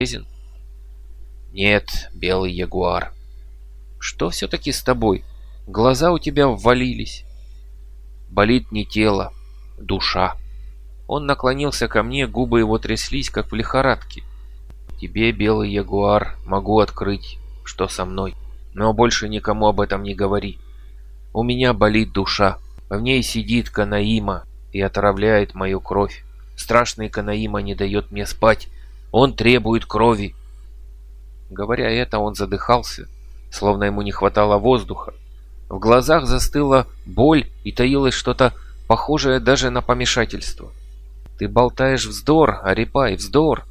болезнь? Нет, белый ягуар. Что все-таки с тобой? Глаза у тебя ввалились. Болит не тело, душа. Он наклонился ко мне, губы его тряслись, как в лихорадке. Тебе, белый ягуар, могу открыть, что со мной. Но больше никому об этом не говори. У меня болит душа. В ней сидит Канаима и отравляет мою кровь. Страшный Канаима не дает мне спать. Он требует крови. Говоря это, он задыхался, словно ему не хватало воздуха. В глазах застыла боль и таилось что-то похожее даже на помешательство. «Ты болтаешь вздор, Арипай, вздор!»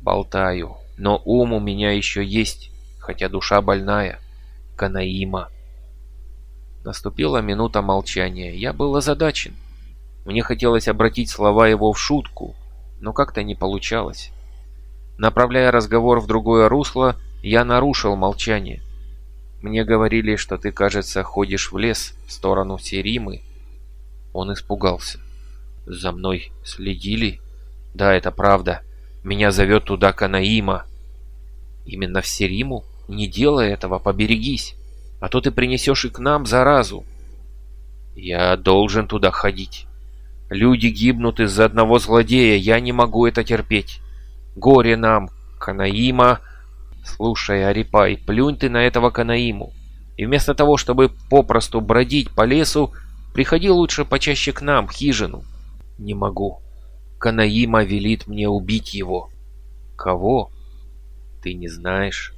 «Болтаю, но ум у меня еще есть, хотя душа больная. Канаима!» Наступила минута молчания. Я был озадачен. Мне хотелось обратить слова его в шутку, но как-то не получалось. Направляя разговор в другое русло, я нарушил молчание. Мне говорили, что ты, кажется, ходишь в лес в сторону Серимы. Он испугался. За мной следили? Да, это правда. Меня зовет туда Канаима. Именно в Сериму? Не делай этого, поберегись. А то ты принесешь и к нам заразу. Я должен туда ходить. Люди гибнут из-за одного злодея, я не могу это терпеть. Горе нам, Канаима. Слушай, Арипай, плюнь ты на этого Канаиму. И вместо того, чтобы попросту бродить по лесу, приходи лучше почаще к нам, в хижину. Не могу. Канаима велит мне убить его. Кого? Ты не знаешь.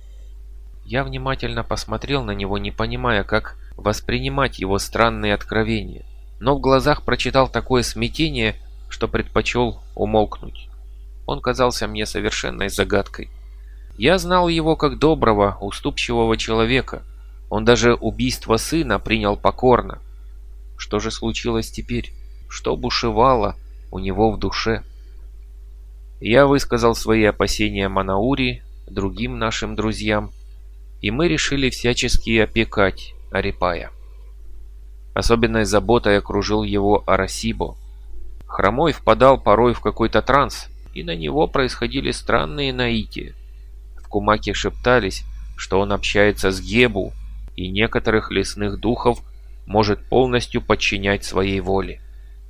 Я внимательно посмотрел на него, не понимая, как воспринимать его странные откровения. Но в глазах прочитал такое смятение, что предпочел умолкнуть. Он казался мне совершенной загадкой. Я знал его как доброго, уступчивого человека. Он даже убийство сына принял покорно. Что же случилось теперь? Что бушевало у него в душе? Я высказал свои опасения Манаури, другим нашим друзьям, и мы решили всячески опекать Арипая. Особенной заботой окружил его Арасибо. Хромой впадал порой в какой-то транс, и на него происходили странные наития. В Кумаке шептались, что он общается с Гебу, и некоторых лесных духов может полностью подчинять своей воле.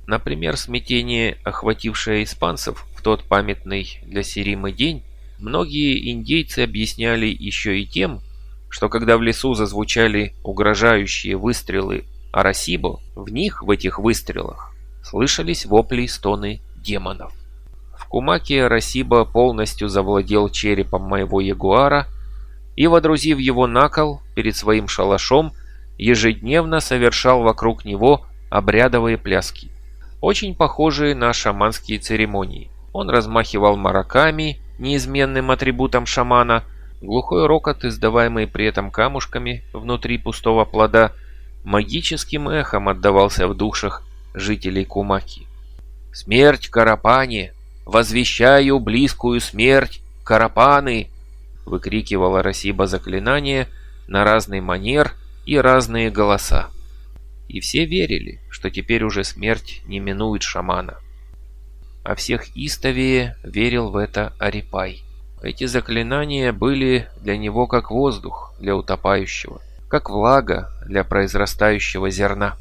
Например, смятение, охватившее испанцев в тот памятный для Серимы день, многие индейцы объясняли еще и тем, что когда в лесу зазвучали угрожающие выстрелы Арасибо, в них, в этих выстрелах, слышались вопли и стоны демонов. Кумаки Расиба полностью завладел черепом моего ягуара и, водрузив его на кол перед своим шалашом, ежедневно совершал вокруг него обрядовые пляски, очень похожие на шаманские церемонии. Он размахивал мараками, неизменным атрибутом шамана, глухой рокот, издаваемый при этом камушками внутри пустого плода, магическим эхом отдавался в душах жителей Кумаки. «Смерть Карапане!» «Возвещаю близкую смерть, карапаны!» выкрикивала Расиба заклинание на разный манер и разные голоса. И все верили, что теперь уже смерть не минует шамана. А всех истовее верил в это Арипай. Эти заклинания были для него как воздух для утопающего, как влага для произрастающего зерна.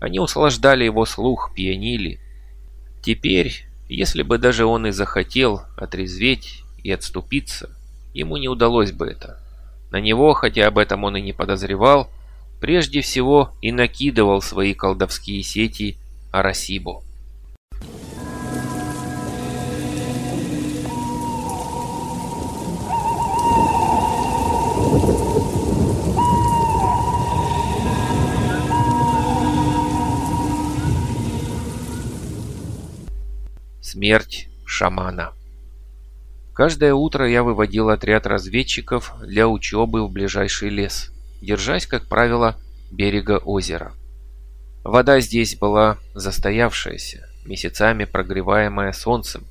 Они услаждали его слух, пьянили. Теперь если бы даже он и захотел отрезветь и отступиться, ему не удалось бы это. На него, хотя об этом он и не подозревал, прежде всего и накидывал свои колдовские сети Арасибо. Смерть шамана. Каждое утро я выводил отряд разведчиков для учебы в ближайший лес, держась, как правило, берега озера. Вода здесь была застоявшаяся, месяцами прогреваемая солнцем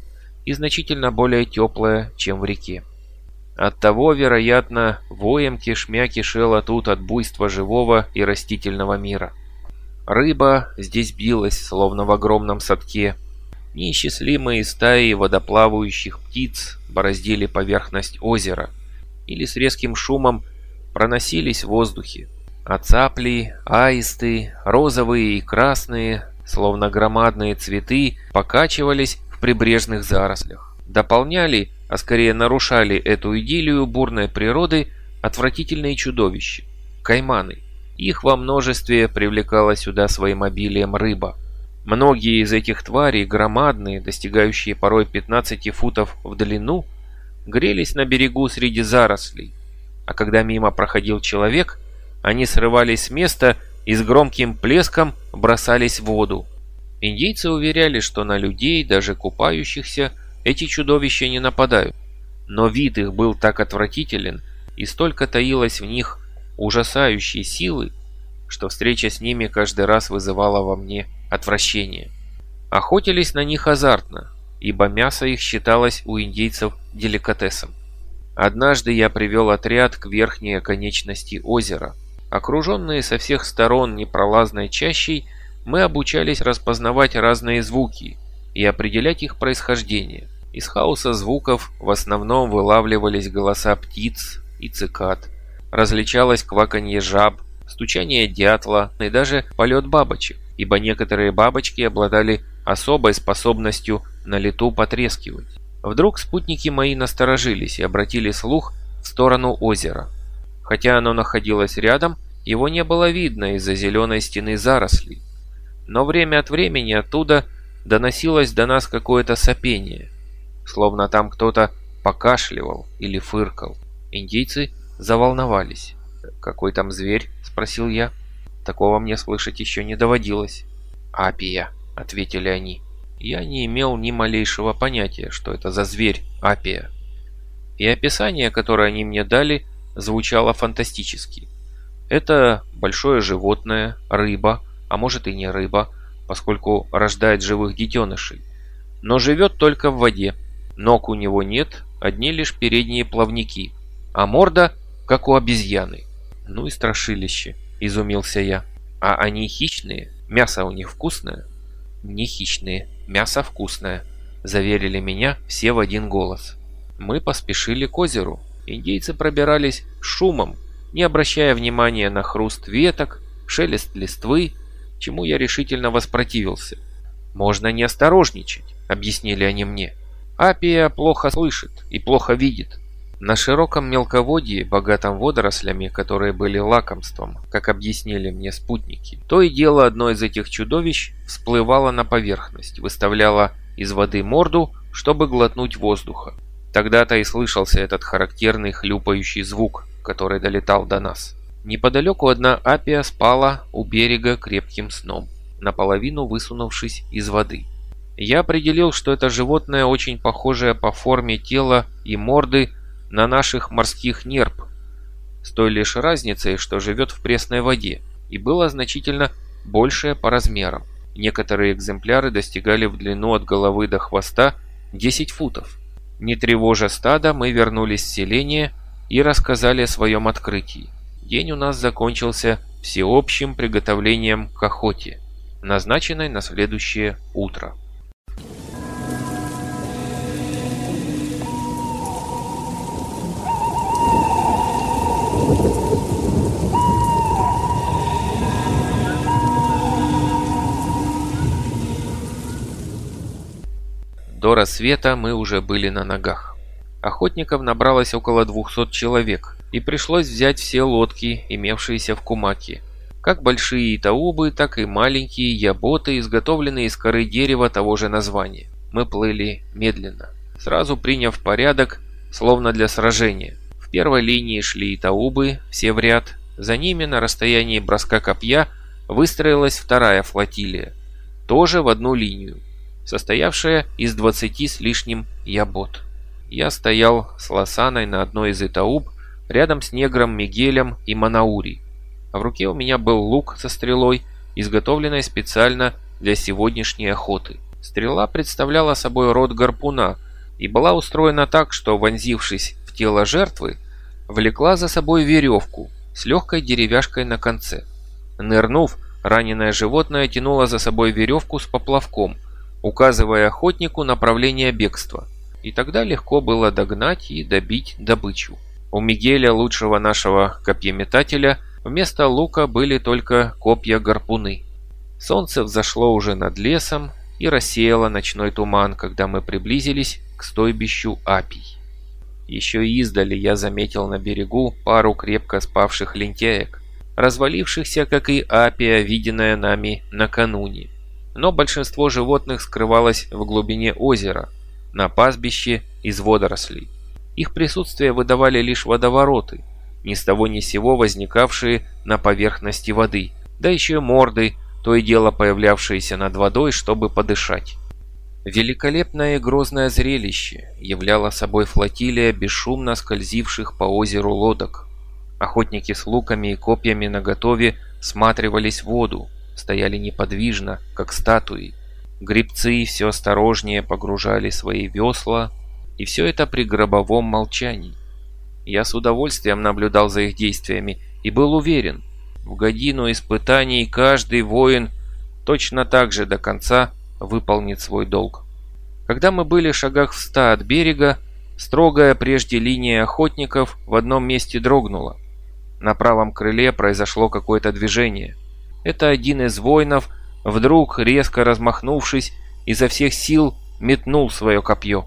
и значительно более теплая, чем в реке. Оттого, вероятно, воем кишмя кишела тут от буйства живого и растительного мира. Рыба здесь билась, словно в огромном садке, Неисчислимые стаи водоплавающих птиц бороздили поверхность озера или с резким шумом проносились в воздухе. А цапли, аисты, розовые и красные, словно громадные цветы, покачивались в прибрежных зарослях. Дополняли, а скорее нарушали эту идиллию бурной природы отвратительные чудовища – кайманы. Их во множестве привлекала сюда своим обилием рыба. Многие из этих тварей, громадные, достигающие порой 15 футов в длину, грелись на берегу среди зарослей, а когда мимо проходил человек, они срывались с места и с громким плеском бросались в воду. Индейцы уверяли, что на людей, даже купающихся, эти чудовища не нападают. Но вид их был так отвратителен, и столько таилось в них ужасающей силы, что встреча с ними каждый раз вызывала во мне отвращение. Охотились на них азартно, ибо мясо их считалось у индейцев деликатесом. Однажды я привел отряд к верхней оконечности озера. Окруженные со всех сторон непролазной чащей, мы обучались распознавать разные звуки и определять их происхождение. Из хаоса звуков в основном вылавливались голоса птиц и цикад. Различалось кваканье жаб, стучание дятла и даже полет бабочек, ибо некоторые бабочки обладали особой способностью на лету потрескивать. Вдруг спутники мои насторожились и обратили слух в сторону озера. Хотя оно находилось рядом, его не было видно из-за зеленой стены зарослей. Но время от времени оттуда доносилось до нас какое-то сопение, словно там кто-то покашливал или фыркал. Индейцы заволновались. «Какой там зверь?» – спросил я. «Такого мне слышать еще не доводилось». «Апия», – ответили они. Я не имел ни малейшего понятия, что это за зверь Апия. И описание, которое они мне дали, звучало фантастически. Это большое животное, рыба, а может и не рыба, поскольку рождает живых детенышей. Но живет только в воде. Ног у него нет, одни лишь передние плавники. А морда, как у обезьяны. Ну и страшилище, изумился я. А они хищные? Мясо у них вкусное? Не хищные, мясо вкусное, заверили меня все в один голос. Мы поспешили к озеру. Индейцы пробирались шумом, не обращая внимания на хруст веток, шелест листвы, чему я решительно воспротивился. «Можно не осторожничать», — объяснили они мне. «Апия плохо слышит и плохо видит. На широком мелководье, богатом водорослями, которые были лакомством, как объяснили мне спутники, то и дело одно из этих чудовищ всплывало на поверхность, выставляло из воды морду, чтобы глотнуть воздуха. Тогда-то и слышался этот характерный хлюпающий звук, который долетал до нас. Неподалеку одна апия спала у берега крепким сном, наполовину высунувшись из воды. Я определил, что это животное очень похожее по форме тела и морды на наших морских нерп, с той лишь разницей, что живет в пресной воде, и было значительно большее по размерам. Некоторые экземпляры достигали в длину от головы до хвоста 10 футов. Не тревожа стада, мы вернулись в селение и рассказали о своем открытии. День у нас закончился всеобщим приготовлением к охоте, назначенной на следующее утро. До рассвета мы уже были на ногах. Охотников набралось около 200 человек, и пришлось взять все лодки, имевшиеся в Кумаке. Как большие таубы, так и маленькие яботы, изготовленные из коры дерева того же названия. Мы плыли медленно, сразу приняв порядок, словно для сражения. В первой линии шли таубы, все в ряд. За ними на расстоянии броска копья выстроилась вторая флотилия, тоже в одну линию состоявшая из 20 с лишним ябот. Я стоял с Лосаной на одной из Итауб, рядом с негром Мигелем и Манаури. А в руке у меня был лук со стрелой, изготовленной специально для сегодняшней охоты. Стрела представляла собой рот гарпуна и была устроена так, что, вонзившись в тело жертвы, влекла за собой веревку с легкой деревяшкой на конце. Нырнув, раненое животное тянуло за собой веревку с поплавком – указывая охотнику направление бегства. И тогда легко было догнать и добить добычу. У Мигеля, лучшего нашего копьеметателя, вместо лука были только копья-гарпуны. Солнце взошло уже над лесом и рассеяло ночной туман, когда мы приблизились к стойбищу апий. Еще издали я заметил на берегу пару крепко спавших лентяек, развалившихся, как и апия, виденная нами накануне. Но большинство животных скрывалось в глубине озера, на пастбище из водорослей. Их присутствие выдавали лишь водовороты, ни с того ни сего возникавшие на поверхности воды, да еще и морды, то и дело появлявшиеся над водой, чтобы подышать. Великолепное и грозное зрелище являло собой флотилия бесшумно скользивших по озеру лодок. Охотники с луками и копьями наготове сматривались в воду, стояли неподвижно, как статуи. Грибцы все осторожнее погружали свои весла, и все это при гробовом молчании. Я с удовольствием наблюдал за их действиями и был уверен, в годину испытаний каждый воин точно так же до конца выполнит свой долг. Когда мы были в шагах в ста от берега, строгая прежде линия охотников в одном месте дрогнула. На правом крыле произошло какое-то движение. Это один из воинов, вдруг, резко размахнувшись, изо всех сил метнул свое копье.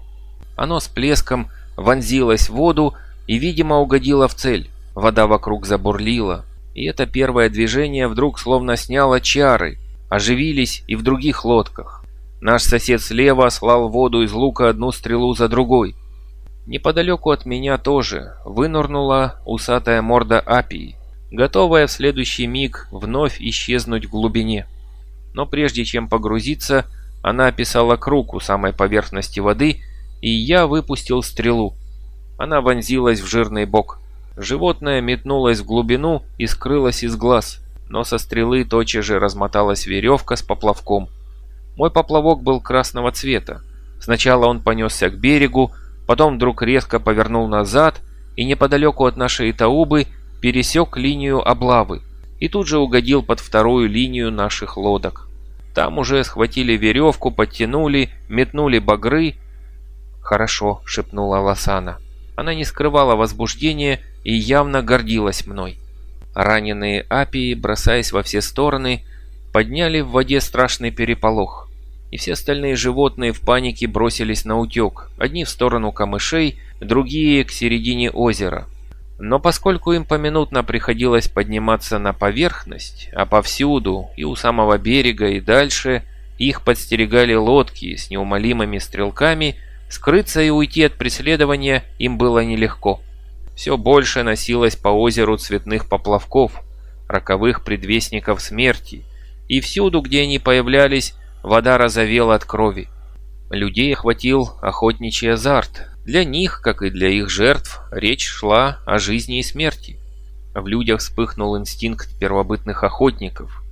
Оно с плеском вонзилось в воду и, видимо, угодило в цель. Вода вокруг забурлила, и это первое движение вдруг словно сняло чары, оживились и в других лодках. Наш сосед слева слал воду из лука одну стрелу за другой. Неподалеку от меня тоже вынырнула усатая морда Апии, готовая в следующий миг вновь исчезнуть в глубине. Но прежде чем погрузиться, она описала круг у самой поверхности воды, и я выпустил стрелу. Она вонзилась в жирный бок. Животное метнулось в глубину и скрылось из глаз, но со стрелы тотчас же размоталась веревка с поплавком. Мой поплавок был красного цвета. Сначала он понесся к берегу, потом вдруг резко повернул назад и неподалеку от нашей Таубы пересек линию облавы и тут же угодил под вторую линию наших лодок. Там уже схватили веревку, подтянули, метнули багры. «Хорошо», — шепнула Лосана. Она не скрывала возбуждения и явно гордилась мной. Раненые апии, бросаясь во все стороны, подняли в воде страшный переполох и все остальные животные в панике бросились на утек, одни в сторону камышей, другие к середине озера. Но поскольку им поминутно приходилось подниматься на поверхность, а повсюду, и у самого берега, и дальше, их подстерегали лодки с неумолимыми стрелками, скрыться и уйти от преследования им было нелегко. Все больше носилось по озеру цветных поплавков, роковых предвестников смерти, и всюду, где они появлялись, вода разовела от крови. Людей охватил охотничий азарт. Для них, как и для их жертв, речь шла о жизни и смерти. В людях вспыхнул инстинкт первобытных охотников,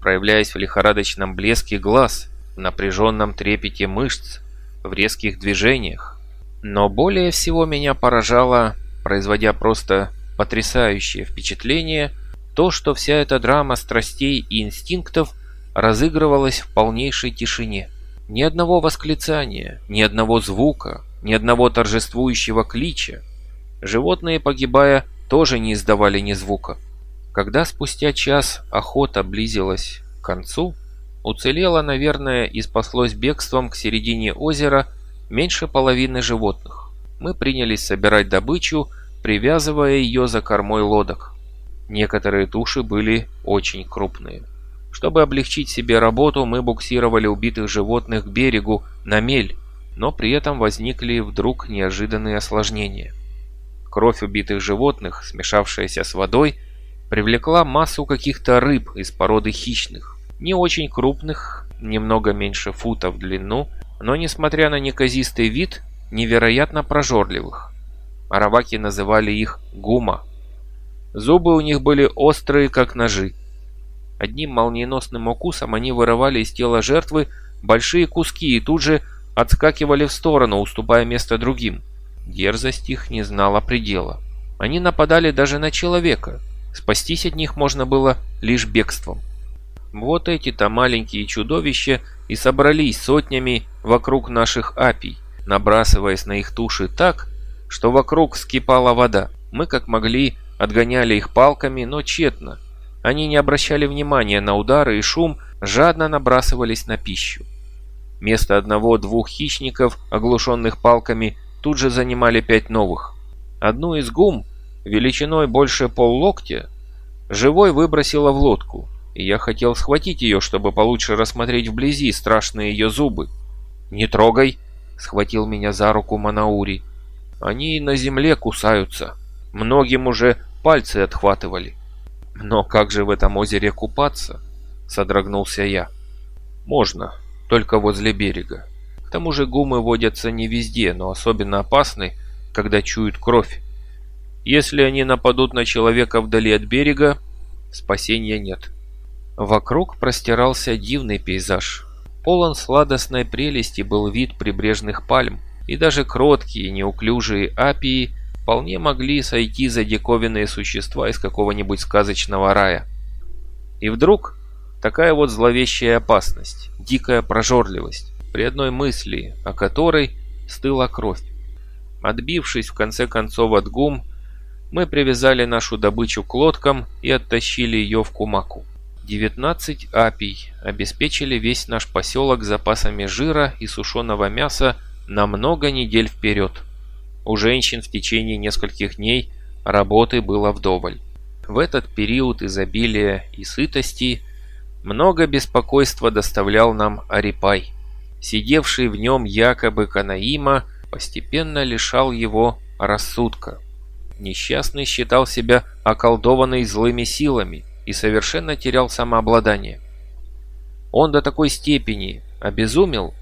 проявляясь в лихорадочном блеске глаз, в напряженном трепете мышц, в резких движениях. Но более всего меня поражало, производя просто потрясающее впечатление, то, что вся эта драма страстей и инстинктов разыгрывалась в полнейшей тишине. Ни одного восклицания, ни одного звука, ни одного торжествующего клича. Животные, погибая, тоже не издавали ни звука. Когда спустя час охота близилась к концу, уцелело, наверное, и спаслось бегством к середине озера меньше половины животных. Мы принялись собирать добычу, привязывая ее за кормой лодок. Некоторые туши были очень крупные. Чтобы облегчить себе работу, мы буксировали убитых животных к берегу на мель, но при этом возникли вдруг неожиданные осложнения. Кровь убитых животных, смешавшаяся с водой, привлекла массу каких-то рыб из породы хищных, не очень крупных, немного меньше фута в длину, но, несмотря на неказистый вид, невероятно прожорливых. Араваки называли их гума. Зубы у них были острые, как ножи. Одним молниеносным укусом они вырывали из тела жертвы большие куски и тут же отскакивали в сторону, уступая место другим. Дерзость их не знала предела. Они нападали даже на человека. Спастись от них можно было лишь бегством. Вот эти-то маленькие чудовища и собрались сотнями вокруг наших апий, набрасываясь на их туши так, что вокруг скипала вода. Мы как могли отгоняли их палками, но тщетно. Они не обращали внимания на удары и шум, жадно набрасывались на пищу. Место одного-двух хищников, оглушенных палками, тут же занимали пять новых. Одну из гум, величиной больше поллоктя, живой выбросила в лодку, и я хотел схватить ее, чтобы получше рассмотреть вблизи страшные ее зубы. «Не трогай!» — схватил меня за руку Манаури. «Они на земле кусаются. Многим уже пальцы отхватывали». «Но как же в этом озере купаться?» — содрогнулся я. «Можно, только возле берега. К тому же гумы водятся не везде, но особенно опасны, когда чуют кровь. Если они нападут на человека вдали от берега, спасения нет». Вокруг простирался дивный пейзаж. Полон сладостной прелести был вид прибрежных пальм, и даже кроткие, неуклюжие апии вполне могли сойти за диковинные существа из какого-нибудь сказочного рая. И вдруг такая вот зловещая опасность, дикая прожорливость, при одной мысли, о которой стыла кровь. Отбившись в конце концов от гум, мы привязали нашу добычу к лодкам и оттащили ее в Кумаку. 19 апий обеспечили весь наш поселок запасами жира и сушеного мяса на много недель вперед. У женщин в течение нескольких дней работы было вдоволь. В этот период изобилия и сытости много беспокойства доставлял нам Арипай. Сидевший в нем якобы Канаима постепенно лишал его рассудка. Несчастный считал себя околдованной злыми силами и совершенно терял самообладание. Он до такой степени обезумел,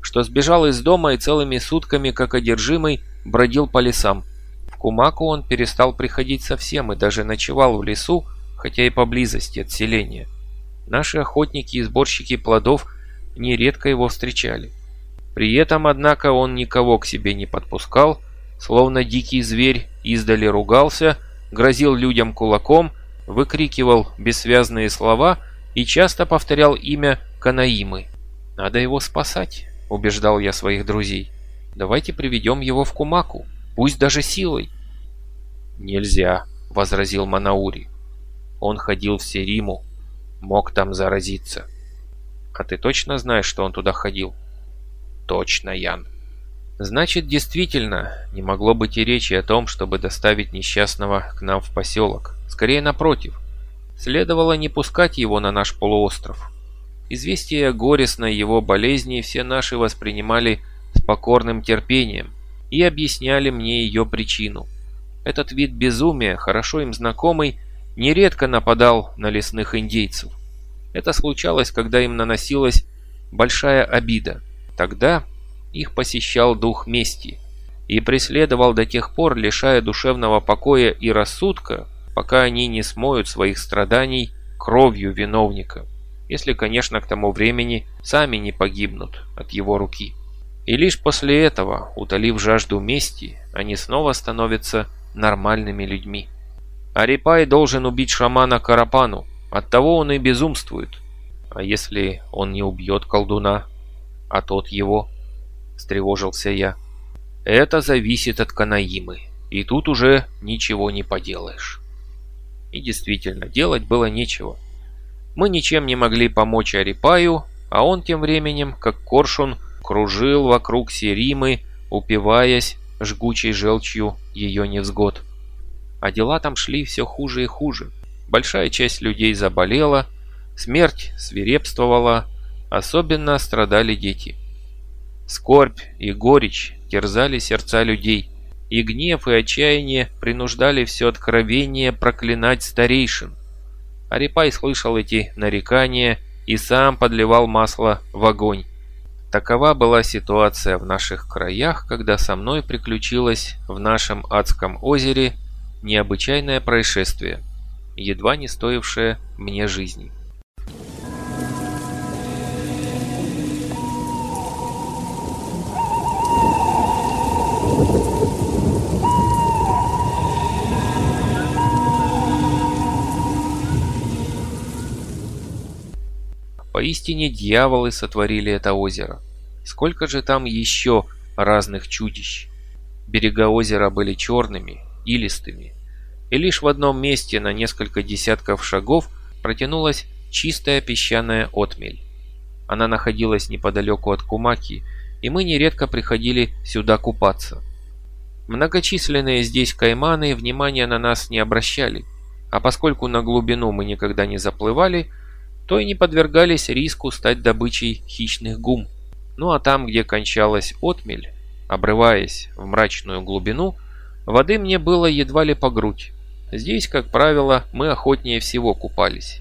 что сбежал из дома и целыми сутками, как одержимый, бродил по лесам. В Кумаку он перестал приходить совсем и даже ночевал в лесу, хотя и поблизости от селения. Наши охотники и сборщики плодов нередко его встречали. При этом, однако, он никого к себе не подпускал, словно дикий зверь издали ругался, грозил людям кулаком – выкрикивал бессвязные слова и часто повторял имя Канаимы. «Надо его спасать», — убеждал я своих друзей. «Давайте приведем его в Кумаку, пусть даже силой». «Нельзя», — возразил Манаури. «Он ходил в Сериму, мог там заразиться». «А ты точно знаешь, что он туда ходил?» «Точно, Ян». Значит, действительно, не могло быть и речи о том, чтобы доставить несчастного к нам в поселок. Скорее напротив. Следовало не пускать его на наш полуостров. Известие о горестной его болезни все наши воспринимали с покорным терпением и объясняли мне ее причину. Этот вид безумия, хорошо им знакомый, нередко нападал на лесных индейцев. Это случалось, когда им наносилась большая обида. Тогда их посещал дух мести и преследовал до тех пор, лишая душевного покоя и рассудка, пока они не смоют своих страданий кровью виновника, если, конечно, к тому времени сами не погибнут от его руки. И лишь после этого, утолив жажду мести, они снова становятся нормальными людьми. Арипай должен убить шамана Карапану, оттого он и безумствует. А если он не убьет колдуна, а тот его? — встревожился я. «Это зависит от Канаимы, и тут уже ничего не поделаешь». И действительно, делать было нечего. Мы ничем не могли помочь Арипаю, а он тем временем, как коршун, кружил вокруг Серимы, упиваясь жгучей желчью ее невзгод. А дела там шли все хуже и хуже. Большая часть людей заболела, смерть свирепствовала, особенно страдали дети. Скорбь и горечь терзали сердца людей, и гнев и отчаяние принуждали все откровение проклинать старейшин. Арипай слышал эти нарекания и сам подливал масло в огонь. Такова была ситуация в наших краях, когда со мной приключилось в нашем адском озере необычайное происшествие, едва не стоившее мне жизни. Поистине дьяволы сотворили это озеро. Сколько же там еще разных чудищ. Берега озера были черными, илистыми, и лишь в одном месте на несколько десятков шагов протянулась чистая песчаная отмель. Она находилась неподалеку от Кумаки, и мы нередко приходили сюда купаться. Многочисленные здесь кайманы внимания на нас не обращали, а поскольку на глубину мы никогда не заплывали, то и не подвергались риску стать добычей хищных гум. Ну а там, где кончалась отмель, обрываясь в мрачную глубину, воды мне было едва ли по грудь. Здесь, как правило, мы охотнее всего купались.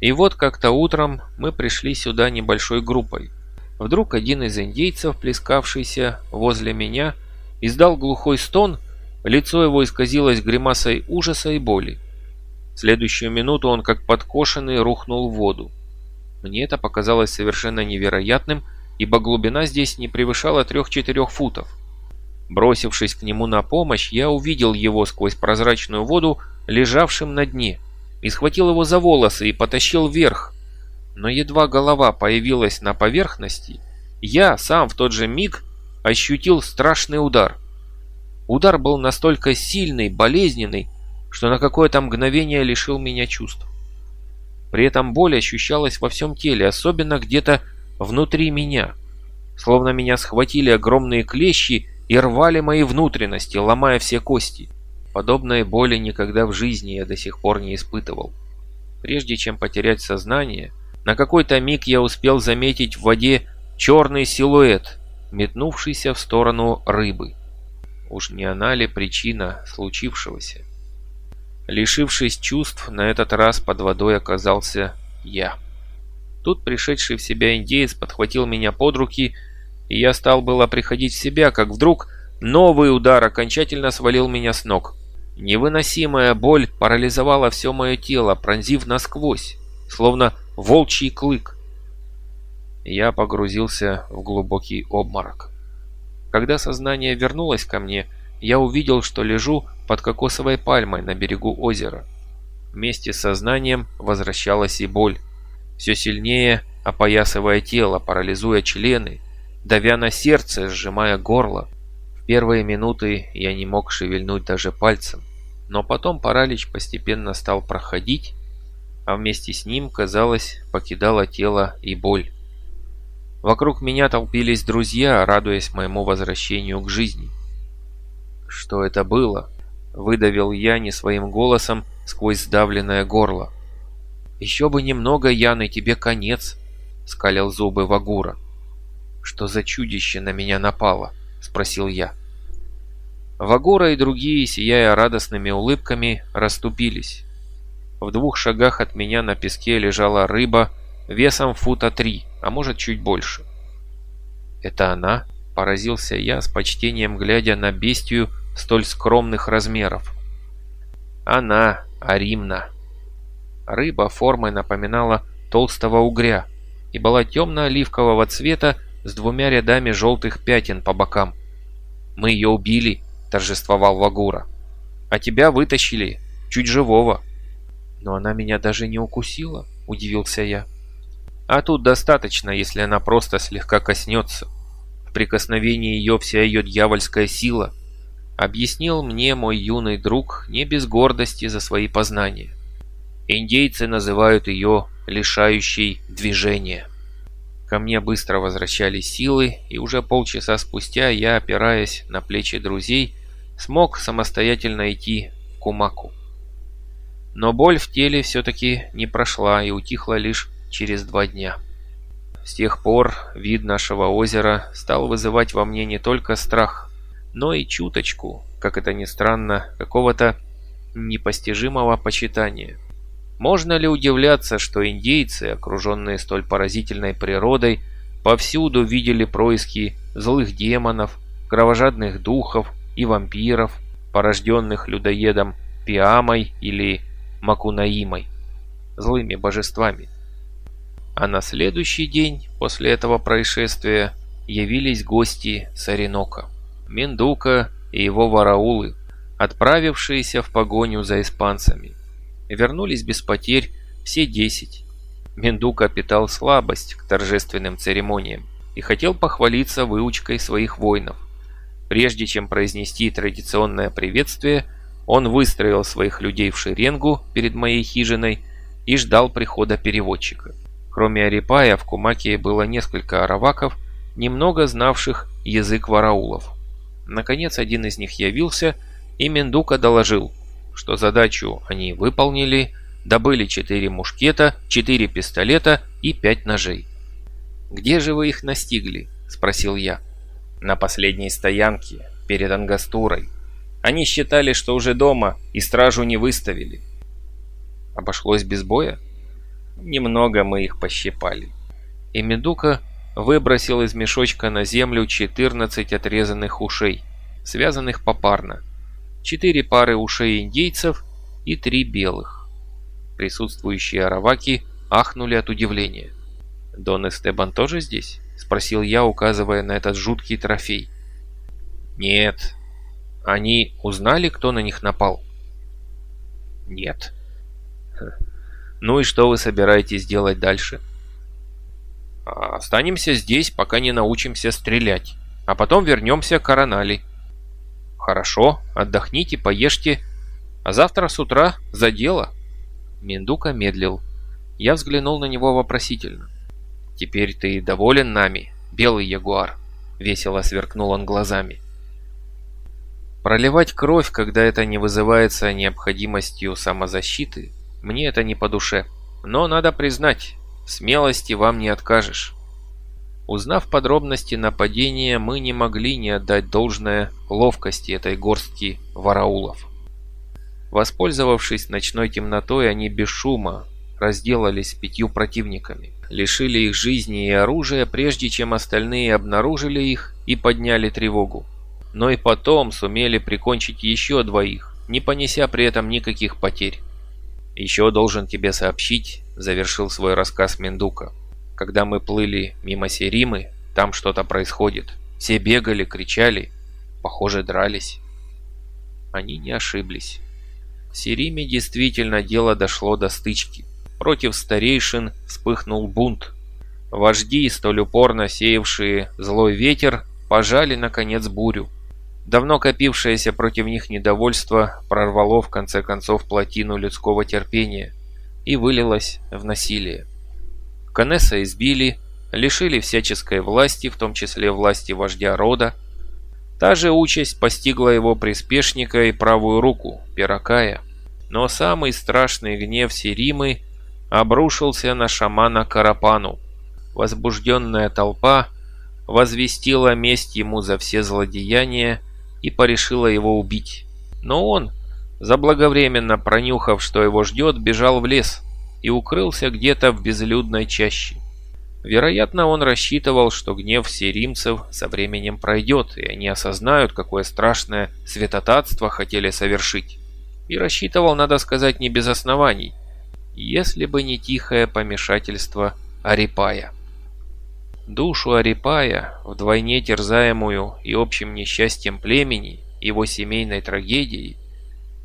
И вот как-то утром мы пришли сюда небольшой группой. Вдруг один из индейцев, плескавшийся возле меня, издал глухой стон, лицо его исказилось гримасой ужаса и боли. В следующую минуту он, как подкошенный, рухнул в воду. Мне это показалось совершенно невероятным, ибо глубина здесь не превышала 3-4 футов. Бросившись к нему на помощь, я увидел его сквозь прозрачную воду, лежавшим на дне, и схватил его за волосы и потащил вверх. Но едва голова появилась на поверхности, я сам в тот же миг ощутил страшный удар. Удар был настолько сильный, болезненный, что на какое-то мгновение лишил меня чувств. При этом боль ощущалась во всем теле, особенно где-то внутри меня. Словно меня схватили огромные клещи и рвали мои внутренности, ломая все кости. Подобной боли никогда в жизни я до сих пор не испытывал. Прежде чем потерять сознание, на какой-то миг я успел заметить в воде черный силуэт, метнувшийся в сторону рыбы. Уж не она ли причина случившегося? Лишившись чувств, на этот раз под водой оказался я. Тут пришедший в себя индеец подхватил меня под руки, и я стал было приходить в себя, как вдруг новый удар окончательно свалил меня с ног. Невыносимая боль парализовала все мое тело, пронзив насквозь, словно волчий клык. Я погрузился в глубокий обморок. Когда сознание вернулось ко мне, я увидел, что лежу под кокосовой пальмой на берегу озера. Вместе с сознанием возвращалась и боль, все сильнее опоясывая тело, парализуя члены, давя на сердце, сжимая горло. В первые минуты я не мог шевельнуть даже пальцем, но потом паралич постепенно стал проходить, а вместе с ним, казалось, покидало тело и боль. Вокруг меня толпились друзья, радуясь моему возвращению к жизни. Что это было? Выдавил я не своим голосом сквозь сдавленное горло. «Еще бы немного, Ян, и тебе конец», — скалил зубы Вагура. «Что за чудище на меня напало?» — спросил я. Вагура и другие, сияя радостными улыбками, расступились. В двух шагах от меня на песке лежала рыба весом фута три, а может чуть больше. «Это она?» — поразился я с почтением, глядя на бестию столь скромных размеров. Она, Аримна. Рыба формой напоминала толстого угря и была темно-оливкового цвета с двумя рядами желтых пятен по бокам. «Мы ее убили», — торжествовал Вагура. «А тебя вытащили, чуть живого». «Но она меня даже не укусила», — удивился я. «А тут достаточно, если она просто слегка коснется. В прикосновении ее вся ее дьявольская сила — объяснил мне мой юный друг не без гордости за свои познания. Индейцы называют ее лишающей движения. Ко мне быстро возвращались силы, и уже полчаса спустя я, опираясь на плечи друзей, смог самостоятельно идти в Кумаку. Но боль в теле все-таки не прошла и утихла лишь через два дня. С тех пор вид нашего озера стал вызывать во мне не только страх, но и чуточку, как это ни странно, какого-то непостижимого почитания. Можно ли удивляться, что индейцы, окруженные столь поразительной природой, повсюду видели происки злых демонов, кровожадных духов и вампиров, порожденных людоедом Пиамой или Макунаимой, злыми божествами. А на следующий день после этого происшествия явились гости Саринока. Мендука и его вараулы, отправившиеся в погоню за испанцами. Вернулись без потерь все десять. Мендука питал слабость к торжественным церемониям и хотел похвалиться выучкой своих воинов. Прежде чем произнести традиционное приветствие, он выстроил своих людей в шеренгу перед моей хижиной и ждал прихода переводчика. Кроме Арипая, в Кумаке было несколько араваков, немного знавших язык вараулов. Наконец один из них явился, и Мендука доложил, что задачу они выполнили, добыли четыре мушкета, четыре пистолета и пять ножей. «Где же вы их настигли?» – спросил я. «На последней стоянке, перед Ангастурой. Они считали, что уже дома, и стражу не выставили». «Обошлось без боя?» «Немного мы их пощипали». И Медука выбросил из мешочка на землю 14 отрезанных ушей, связанных попарно. Четыре пары ушей индейцев и три белых. Присутствующие араваки ахнули от удивления. «Дон Эстебан тоже здесь?» – спросил я, указывая на этот жуткий трофей. «Нет. Они узнали, кто на них напал?» «Нет». «Ну и что вы собираетесь делать дальше?» Останемся здесь, пока не научимся стрелять. А потом вернемся к Коронали. Хорошо, отдохните, поешьте. А завтра с утра за дело. Мендука медлил. Я взглянул на него вопросительно. «Теперь ты доволен нами, белый ягуар?» Весело сверкнул он глазами. Проливать кровь, когда это не вызывается необходимостью самозащиты, мне это не по душе. Но надо признать, Смелости вам не откажешь. Узнав подробности нападения, мы не могли не отдать должное ловкости этой горстки вараулов. Воспользовавшись ночной темнотой, они без шума разделались с пятью противниками, лишили их жизни и оружия, прежде чем остальные обнаружили их и подняли тревогу. Но и потом сумели прикончить еще двоих, не понеся при этом никаких потерь. Еще должен тебе сообщить, завершил свой рассказ Мендука. Когда мы плыли мимо Серимы, там что-то происходит. Все бегали, кричали, похоже, дрались. Они не ошиблись. В Сериме действительно дело дошло до стычки. Против старейшин вспыхнул бунт. Вожди, столь упорно сеявшие злой ветер, пожали, наконец, бурю. Давно копившееся против них недовольство прорвало в конце концов плотину людского терпения – и вылилось в насилие. Канесса избили, лишили всяческой власти, в том числе власти вождя рода. Та же участь постигла его приспешника и правую руку, Пиракая. Но самый страшный гнев Серимы обрушился на шамана Карапану. Возбужденная толпа возвестила месть ему за все злодеяния и порешила его убить. Но он, заблаговременно пронюхав, что его ждет, бежал в лес и укрылся где-то в безлюдной чаще. Вероятно, он рассчитывал, что гнев сиримцев со временем пройдет, и они осознают, какое страшное святотатство хотели совершить. И рассчитывал, надо сказать, не без оснований, если бы не тихое помешательство Арипая. Душу Арипая, вдвойне терзаемую и общим несчастьем племени, его семейной трагедией,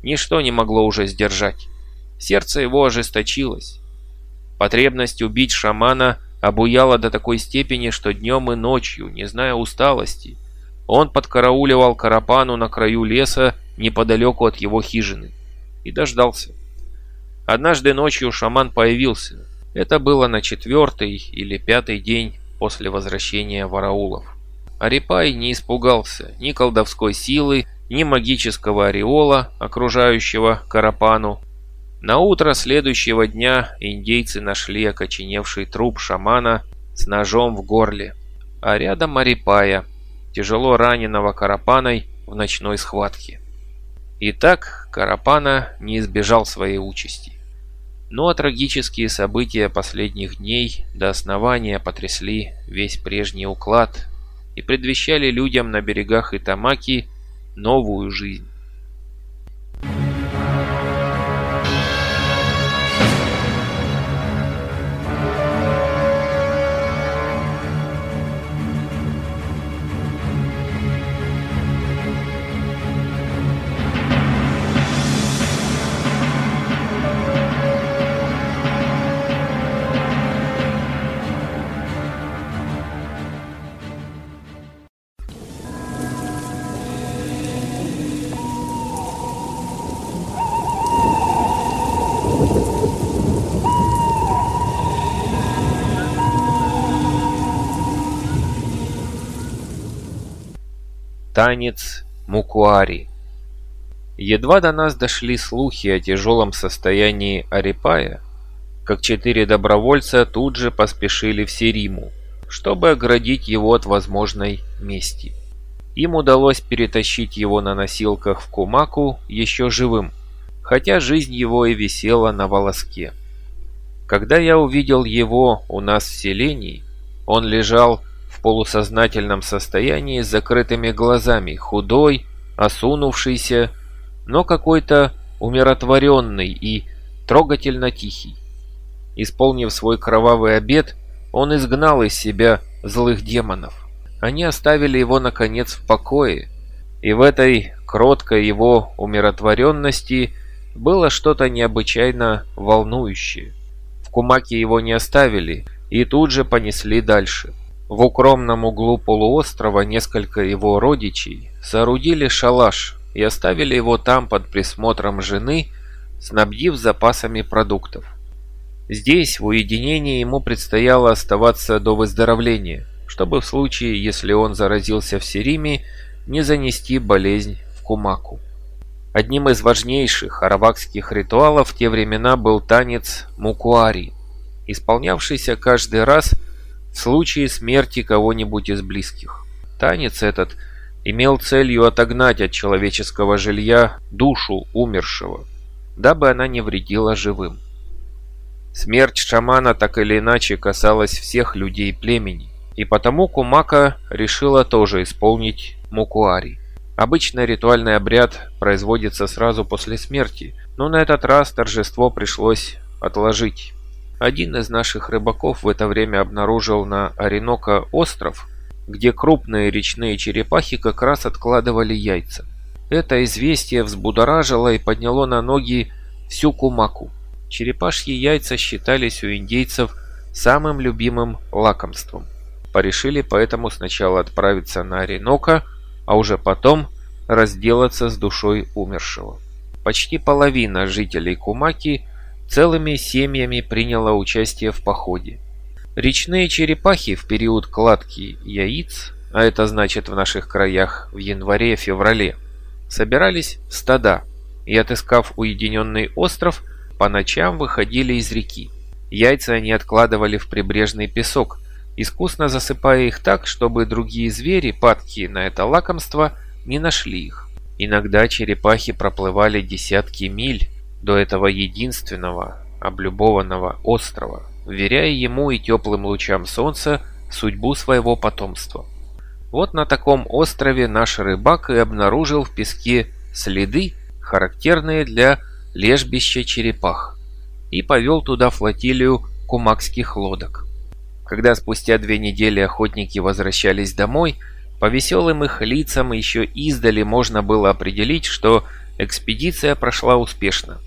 Ничто не могло уже сдержать. Сердце его ожесточилось. Потребность убить шамана обуяла до такой степени, что днем и ночью, не зная усталости, он подкарауливал Карапану на краю леса неподалеку от его хижины. И дождался. Однажды ночью шаман появился. Это было на четвертый или пятый день после возвращения вараулов. Арипай не испугался ни колдовской силы, ни магического ореола, окружающего Карапану. На утро следующего дня индейцы нашли окоченевший труп шамана с ножом в горле, а рядом Марипая, тяжело раненого Карапаной в ночной схватке. Итак, Карапана не избежал своей участи. Но трагические события последних дней до основания потрясли весь прежний уклад и предвещали людям на берегах Итамаки новую жизнь. Танец Мукуари. Едва до нас дошли слухи о тяжелом состоянии Арипая, как четыре добровольца тут же поспешили в Сериму, чтобы оградить его от возможной мести. Им удалось перетащить его на носилках в Кумаку еще живым, хотя жизнь его и висела на волоске. Когда я увидел его у нас в селении, он лежал полусознательном состоянии с закрытыми глазами, худой, осунувшийся, но какой-то умиротворенный и трогательно тихий. Исполнив свой кровавый обед, он изгнал из себя злых демонов. Они оставили его, наконец, в покое, и в этой кроткой его умиротворенности было что-то необычайно волнующее. В Кумаке его не оставили и тут же понесли дальше. В укромном углу полуострова несколько его родичей соорудили шалаш и оставили его там под присмотром жены, снабдив запасами продуктов. Здесь, в уединении, ему предстояло оставаться до выздоровления, чтобы в случае, если он заразился в Сериме, не занести болезнь в Кумаку. Одним из важнейших аравакских ритуалов в те времена был танец мукуари, исполнявшийся каждый раз в случае смерти кого-нибудь из близких. Танец этот имел целью отогнать от человеческого жилья душу умершего, дабы она не вредила живым. Смерть шамана так или иначе касалась всех людей племени, и потому Кумака решила тоже исполнить мукуари. Обычно ритуальный обряд производится сразу после смерти, но на этот раз торжество пришлось отложить. Один из наших рыбаков в это время обнаружил на Оренока остров, где крупные речные черепахи как раз откладывали яйца. Это известие взбудоражило и подняло на ноги всю Кумаку. Черепашьи яйца считались у индейцев самым любимым лакомством. Порешили поэтому сначала отправиться на Оренока, а уже потом разделаться с душой умершего. Почти половина жителей Кумаки целыми семьями приняла участие в походе. Речные черепахи в период кладки яиц, а это значит в наших краях в январе-феврале, собирались в стада и, отыскав уединенный остров, по ночам выходили из реки. Яйца они откладывали в прибрежный песок – искусно засыпая их так, чтобы другие звери, падкие на это лакомство, не нашли их. Иногда черепахи проплывали десятки миль до этого единственного, облюбованного острова, веряя ему и теплым лучам солнца судьбу своего потомства. Вот на таком острове наш рыбак и обнаружил в песке следы, характерные для лежбища черепах, и повел туда флотилию кумакских лодок. Когда спустя две недели охотники возвращались домой, по веселым их лицам еще издали можно было определить, что экспедиция прошла успешно.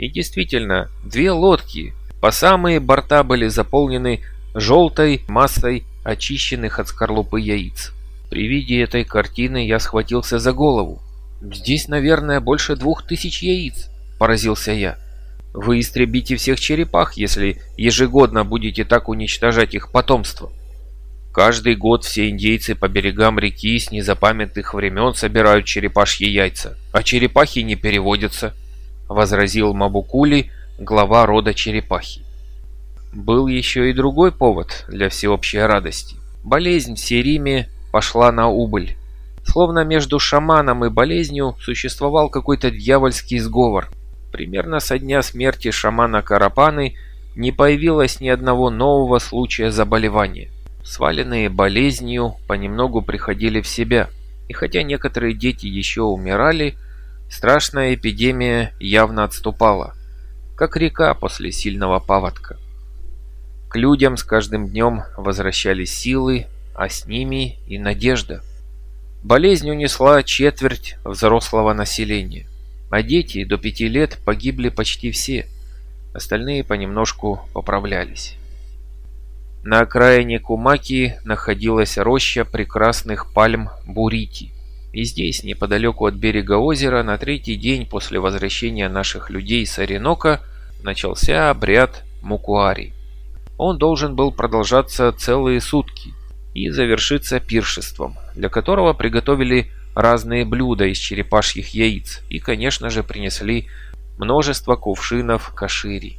И действительно, две лодки по самые борта были заполнены желтой массой очищенных от скорлупы яиц. При виде этой картины я схватился за голову. «Здесь, наверное, больше двух тысяч яиц», – поразился я. Вы истребите всех черепах, если ежегодно будете так уничтожать их потомство. Каждый год все индейцы по берегам реки с незапамятных времен собирают черепашьи яйца, а черепахи не переводятся, возразил Мабукули, глава рода черепахи. Был еще и другой повод для всеобщей радости. Болезнь в Сериме пошла на убыль. Словно между шаманом и болезнью существовал какой-то дьявольский сговор – Примерно со дня смерти шамана Карапаны не появилось ни одного нового случая заболевания. Сваленные болезнью понемногу приходили в себя, и хотя некоторые дети еще умирали, страшная эпидемия явно отступала, как река после сильного паводка. К людям с каждым днем возвращались силы, а с ними и надежда. Болезнь унесла четверть взрослого населения а дети до пяти лет погибли почти все, остальные понемножку поправлялись. На окраине Кумаки находилась роща прекрасных пальм Бурити. И здесь, неподалеку от берега озера, на третий день после возвращения наших людей с Оренока начался обряд Мукуари. Он должен был продолжаться целые сутки и завершиться пиршеством, для которого приготовили разные блюда из черепашьих яиц и, конечно же, принесли множество кувшинов кашири.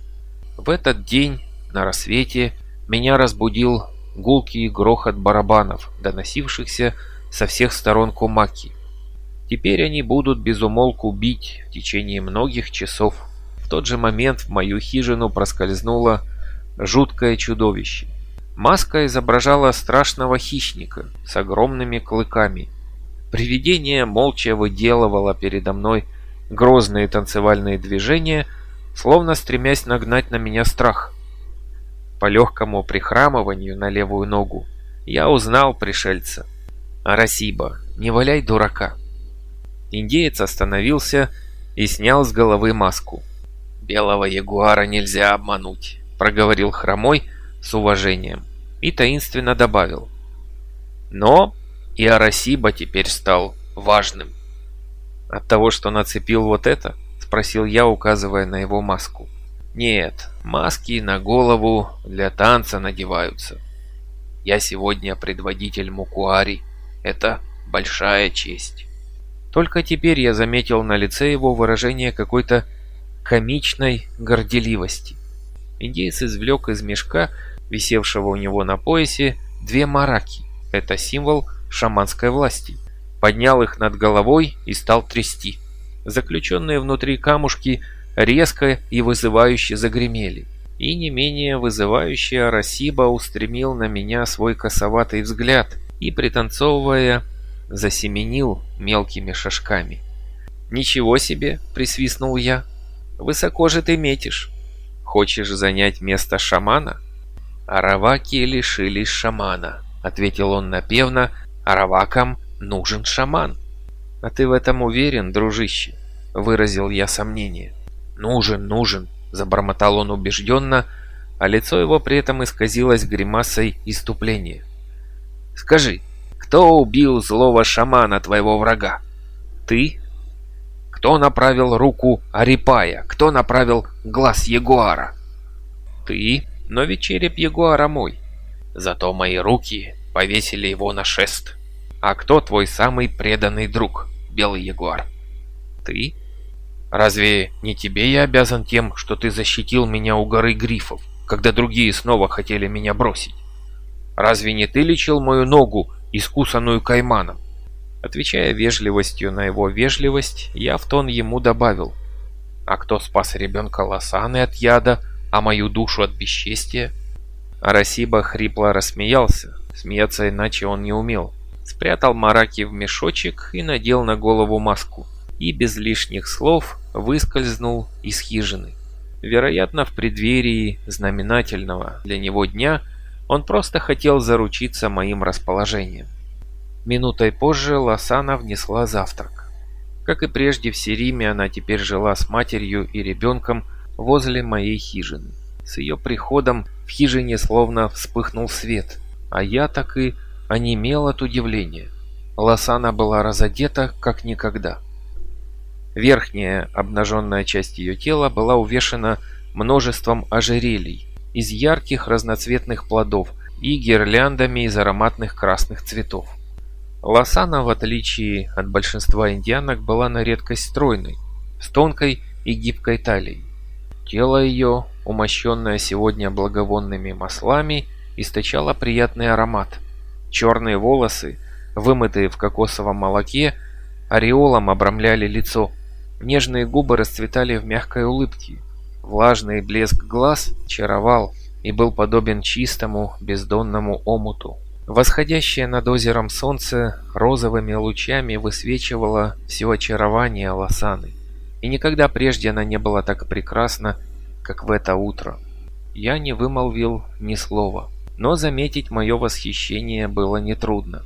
В этот день на рассвете меня разбудил гулкий грохот барабанов, доносившихся со всех сторон Кумаки. Теперь они будут безумолку бить в течение многих часов. В тот же момент в мою хижину проскользнуло жуткое чудовище. Маска изображала страшного хищника с огромными клыками. Привидение молча выделывало передо мной грозные танцевальные движения, словно стремясь нагнать на меня страх. По легкому прихрамыванию на левую ногу я узнал пришельца. «Арасиба, не валяй дурака!» Индеец остановился и снял с головы маску. «Белого ягуара нельзя обмануть», — проговорил хромой с уважением и таинственно добавил. «Но и Арасиба теперь стал важным». «От того, что нацепил вот это?» — спросил я, указывая на его маску. Нет, маски на голову для танца надеваются. Я сегодня предводитель Мукуари. Это большая честь. Только теперь я заметил на лице его выражение какой-то комичной горделивости. Индеец извлек из мешка, висевшего у него на поясе, две мараки. Это символ шаманской власти. Поднял их над головой и стал трясти. Заключенные внутри камушки – резко и вызывающе загремели. И не менее вызывающий Арасиба устремил на меня свой косоватый взгляд и, пританцовывая, засеменил мелкими шажками. «Ничего себе!» – присвистнул я. «Высоко же ты метишь. Хочешь занять место шамана?» «Араваки лишились шамана», — ответил он напевно. «Аравакам нужен шаман». «А ты в этом уверен, дружище?» — выразил я сомнение. «Нужен, нужен», – забормотал он убежденно, а лицо его при этом исказилось гримасой иступления. «Скажи, кто убил злого шамана твоего врага? Ты? Кто направил руку Арипая? Кто направил глаз Ягуара? Ты, но ведь череп Ягуара мой. Зато мои руки повесили его на шест. А кто твой самый преданный друг, Белый Ягуар? Ты? Разве не тебе я обязан тем, что ты защитил меня у горы грифов, когда другие снова хотели меня бросить? Разве не ты лечил мою ногу, искусанную кайманом? Отвечая вежливостью на его вежливость, я в тон ему добавил. А кто спас ребенка Лосаны от яда, а мою душу от бесчестия? Арасиба хрипло рассмеялся. Смеяться иначе он не умел. Спрятал мараки в мешочек и надел на голову маску и без лишних слов выскользнул из хижины. Вероятно, в преддверии знаменательного для него дня он просто хотел заручиться моим расположением. Минутой позже Лосана внесла завтрак. Как и прежде в Сериме, она теперь жила с матерью и ребенком возле моей хижины. С ее приходом в хижине словно вспыхнул свет, а я так и онемел от удивления. Лосана была разодета как никогда. Верхняя обнаженная часть ее тела была увешана множеством ожерелий из ярких разноцветных плодов и гирляндами из ароматных красных цветов. Лосана, в отличие от большинства индианок, была на редкость стройной, с тонкой и гибкой талией. Тело ее, умощенное сегодня благовонными маслами, источало приятный аромат. Черные волосы, вымытые в кокосовом молоке, ореолом обрамляли лицо – Нежные губы расцветали в мягкой улыбке. Влажный блеск глаз чаровал и был подобен чистому бездонному омуту. Восходящее над озером солнце розовыми лучами высвечивало все очарование Лосаны. И никогда прежде она не была так прекрасна, как в это утро. Я не вымолвил ни слова, но заметить мое восхищение было нетрудно.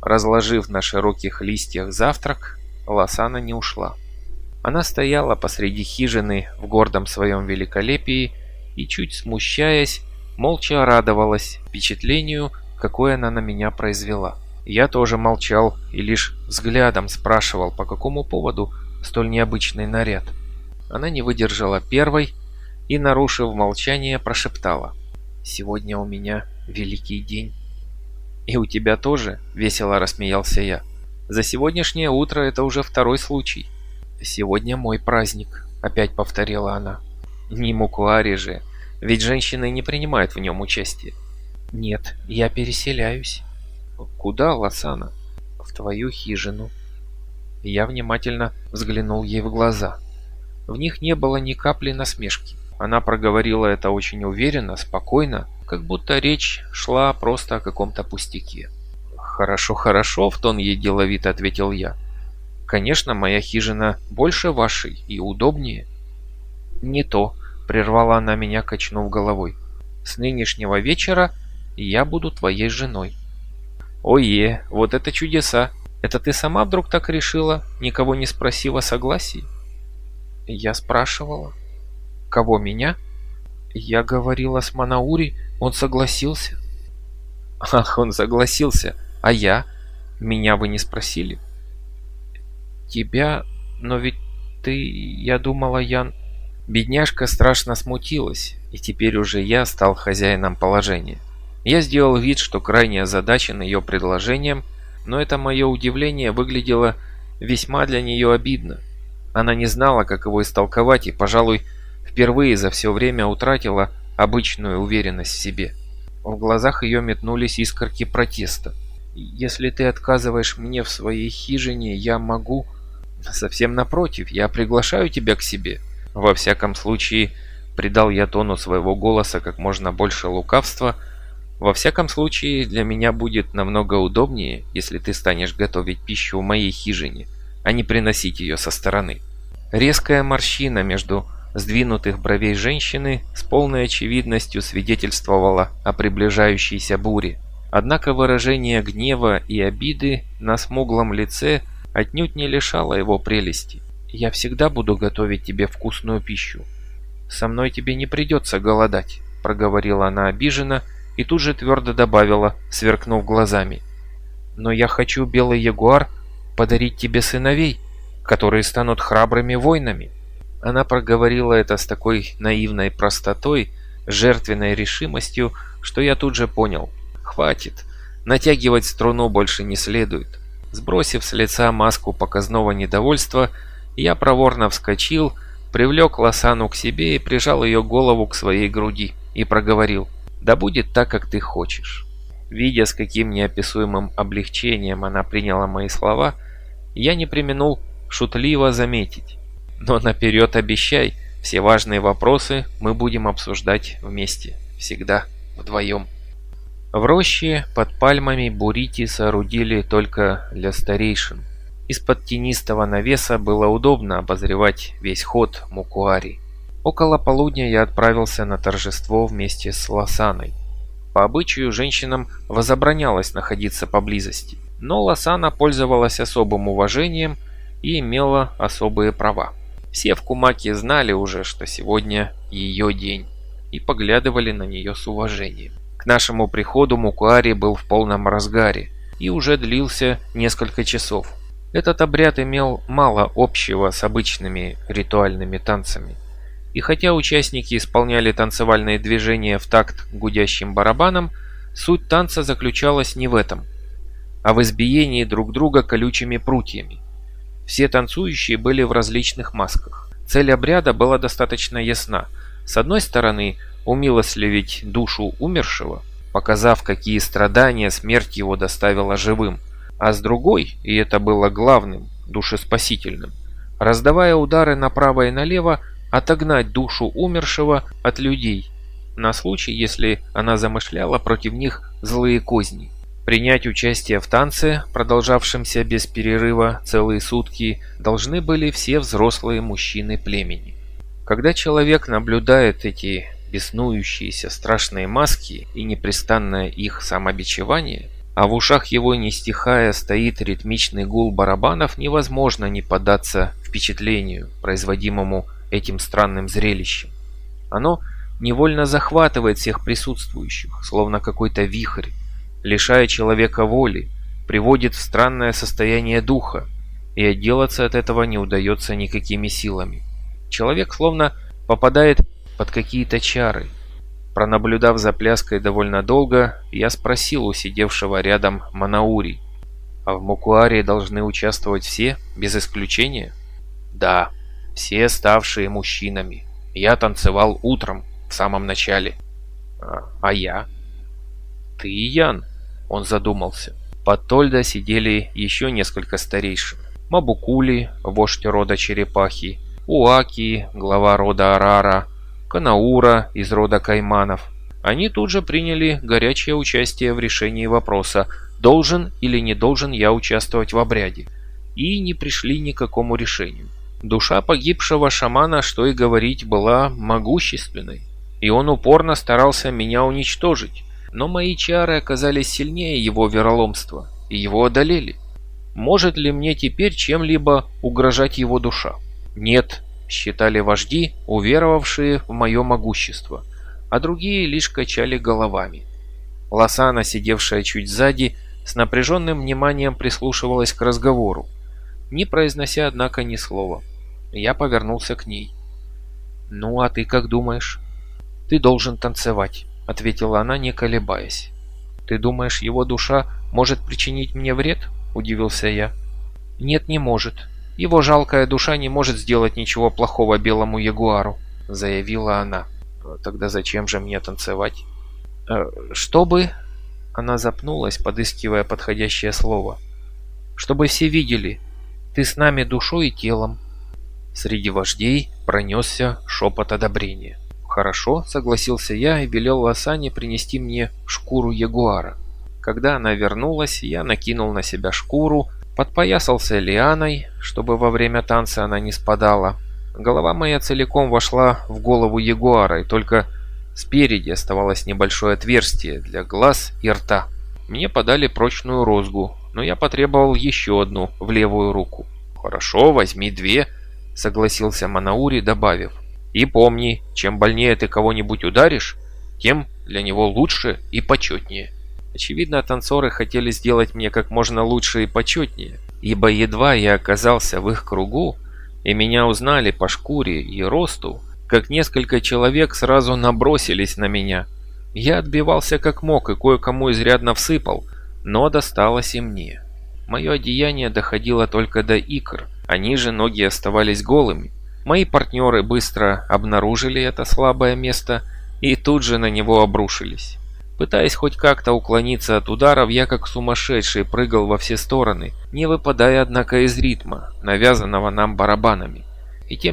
Разложив на широких листьях завтрак, Лосана не ушла. Она стояла посреди хижины в гордом своем великолепии и, чуть смущаясь, молча радовалась впечатлению, какое она на меня произвела. Я тоже молчал и лишь взглядом спрашивал, по какому поводу столь необычный наряд. Она не выдержала первой и, нарушив молчание, прошептала. «Сегодня у меня великий день». «И у тебя тоже?» — весело рассмеялся я. За сегодняшнее утро это уже второй случай. Сегодня мой праздник, опять повторила она. Не Мукуари же, ведь женщины не принимают в нем участие. Нет, я переселяюсь. Куда, Лосана? В твою хижину. Я внимательно взглянул ей в глаза. В них не было ни капли насмешки. Она проговорила это очень уверенно, спокойно, как будто речь шла просто о каком-то пустяке. «Хорошо, хорошо», — в тон ей деловито ответил я. «Конечно, моя хижина больше вашей и удобнее». «Не то», — прервала она меня, качнув головой. «С нынешнего вечера я буду твоей женой». «Ое, вот это чудеса! Это ты сама вдруг так решила, никого не спросив о согласии?» Я спрашивала. «Кого, меня?» Я говорила с Манаури, он согласился. Ах, он согласился. А я? Меня вы не спросили? Тебя? Но ведь ты... Я думала, Ян... Бедняжка страшно смутилась, и теперь уже я стал хозяином положения. Я сделал вид, что крайне озадачен ее предложением, но это мое удивление выглядело весьма для нее обидно. Она не знала, как его истолковать, и, пожалуй, впервые за все время утратила обычную уверенность в себе. В глазах ее метнулись искорки протеста. «Если ты отказываешь мне в своей хижине, я могу...» «Совсем напротив, я приглашаю тебя к себе». Во всяком случае, придал я тону своего голоса как можно больше лукавства. Во всяком случае, для меня будет намного удобнее, если ты станешь готовить пищу в моей хижине, а не приносить ее со стороны. Резкая морщина между сдвинутых бровей женщины с полной очевидностью свидетельствовала о приближающейся буре. Однако выражение гнева и обиды на смуглом лице отнюдь не лишало его прелести. «Я всегда буду готовить тебе вкусную пищу. Со мной тебе не придется голодать», — проговорила она обиженно и тут же твердо добавила, сверкнув глазами. «Но я хочу, белый ягуар, подарить тебе сыновей, которые станут храбрыми воинами». Она проговорила это с такой наивной простотой, жертвенной решимостью, что я тут же понял. Хватит. Натягивать струну больше не следует. Сбросив с лица маску показного недовольства, я проворно вскочил, привлек Лосану к себе и прижал ее голову к своей груди и проговорил «Да будет так, как ты хочешь». Видя, с каким неописуемым облегчением она приняла мои слова, я не применул шутливо заметить. Но наперед обещай, все важные вопросы мы будем обсуждать вместе, всегда, вдвоем. В роще под пальмами бурити соорудили только для старейшин. Из-под тенистого навеса было удобно обозревать весь ход Мукуари. Около полудня я отправился на торжество вместе с Лосаной. По обычаю женщинам возобранялось находиться поблизости, но Лосана пользовалась особым уважением и имела особые права. Все в Кумаке знали уже, что сегодня ее день, и поглядывали на нее с уважением. Нашему приходу Мукуари был в полном разгаре и уже длился несколько часов. Этот обряд имел мало общего с обычными ритуальными танцами. И хотя участники исполняли танцевальные движения в такт гудящим барабанам, суть танца заключалась не в этом, а в избиении друг друга колючими прутьями. Все танцующие были в различных масках. Цель обряда была достаточно ясна. С одной стороны, умилостливить душу умершего, показав, какие страдания смерть его доставила живым, а с другой, и это было главным, душеспасительным, раздавая удары направо и налево, отогнать душу умершего от людей, на случай, если она замышляла против них злые козни. Принять участие в танце, продолжавшемся без перерыва целые сутки, должны были все взрослые мужчины племени. Когда человек наблюдает эти беснующиеся страшные маски и непрестанное их самобичевание, а в ушах его не стихая стоит ритмичный гул барабанов, невозможно не поддаться впечатлению, производимому этим странным зрелищем. Оно невольно захватывает всех присутствующих, словно какой-то вихрь, лишая человека воли, приводит в странное состояние духа, и отделаться от этого не удается никакими силами. Человек словно попадает под какие-то чары. Пронаблюдав за пляской довольно долго, я спросил у сидевшего рядом Манаури, А в Мукуаре должны участвовать все, без исключения? Да, все ставшие мужчинами. Я танцевал утром, в самом начале. А, а я? Ты, Ян? Он задумался. Под Тольда сидели еще несколько старейшин. Мабукули, вождь рода черепахи, Уаки, глава рода Арара, Канаура из рода Кайманов. Они тут же приняли горячее участие в решении вопроса, должен или не должен я участвовать в обряде, и не пришли ни к какому решению. Душа погибшего шамана, что и говорить, была могущественной, и он упорно старался меня уничтожить, но мои чары оказались сильнее его вероломства, и его одолели. Может ли мне теперь чем-либо угрожать его душа? Нет, считали вожди, уверовавшие в мое могущество – а другие лишь качали головами. Лосана, сидевшая чуть сзади, с напряженным вниманием прислушивалась к разговору, не произнося, однако, ни слова. Я повернулся к ней. «Ну, а ты как думаешь?» «Ты должен танцевать», — ответила она, не колебаясь. «Ты думаешь, его душа может причинить мне вред?» — удивился я. «Нет, не может. Его жалкая душа не может сделать ничего плохого белому ягуару», — заявила она. Тогда зачем же мне танцевать? Э, чтобы... Она запнулась, подыскивая подходящее слово. Чтобы все видели. Ты с нами душой и телом. Среди вождей пронесся шепот одобрения. «Хорошо», — согласился я и велел Лосане принести мне шкуру ягуара. Когда она вернулась, я накинул на себя шкуру, подпоясался лианой, чтобы во время танца она не спадала, Голова моя целиком вошла в голову ягуара, и только спереди оставалось небольшое отверстие для глаз и рта. Мне подали прочную розгу, но я потребовал еще одну в левую руку. «Хорошо, возьми две», — согласился Манаури, добавив. «И помни, чем больнее ты кого-нибудь ударишь, тем для него лучше и почетнее». Очевидно, танцоры хотели сделать мне как можно лучше и почетнее, ибо едва я оказался в их кругу, и меня узнали по шкуре и росту, как несколько человек сразу набросились на меня. Я отбивался как мог и кое-кому изрядно всыпал, но досталось и мне. Мое одеяние доходило только до икр, а ниже ноги оставались голыми. Мои партнеры быстро обнаружили это слабое место и тут же на него обрушились. Пытаясь хоть как-то уклониться от ударов, я как сумасшедший прыгал во все стороны, не выпадая, однако, из ритма, навязанного нам барабанами. И тем